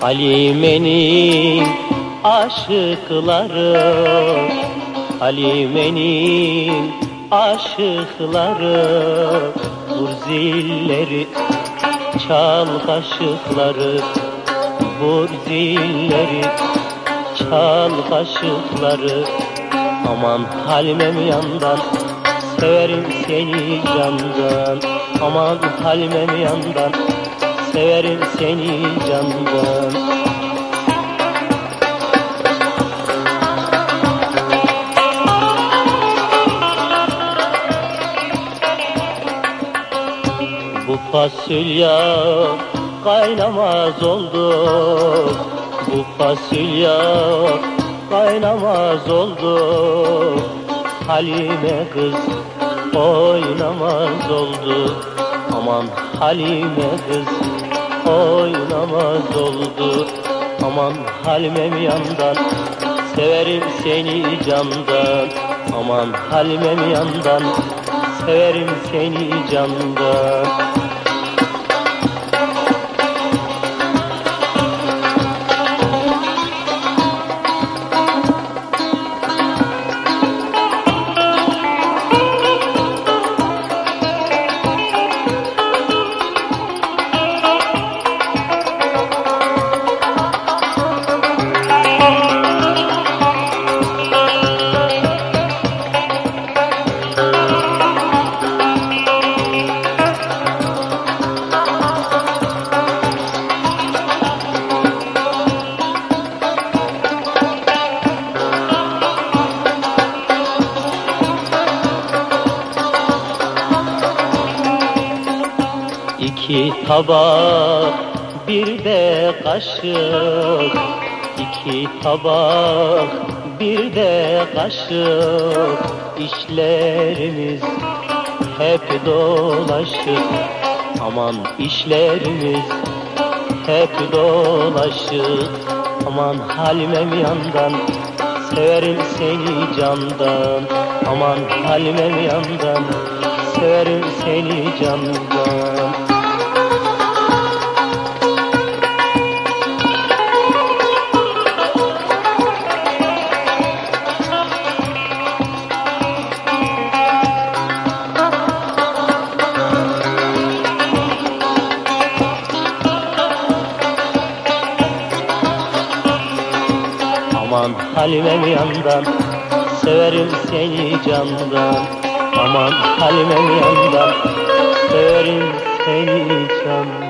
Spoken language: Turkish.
Halime'nin aşıkları Halime'nin aşıkları Vur zilleri çal kaşıkları Vur zilleri çal kaşıkları. Aman Halime'm yandan Severim seni candan. Aman Halime'm yandan Severim seni candan. Bu fasulye kaynamaz oldu. Bu fasulye kaynamaz oldu. Halime kız oynamaz oldu. Aman Halime kız oynamaz oldu Aman Halimem yandan severim seni candan. Aman Halimem yandan severim seni candan İki tabak bir de kaşık. İki tabak bir de kaşık. İşlerimiz hep dolaşık Aman. İşlerimiz hep dolaşık Aman Halimem yandan Severim seni candan. Aman Halimem yandan Severim seni candan Aman Halimem yandan Severim seni candan. Aman Halimem yandan Severim seni candan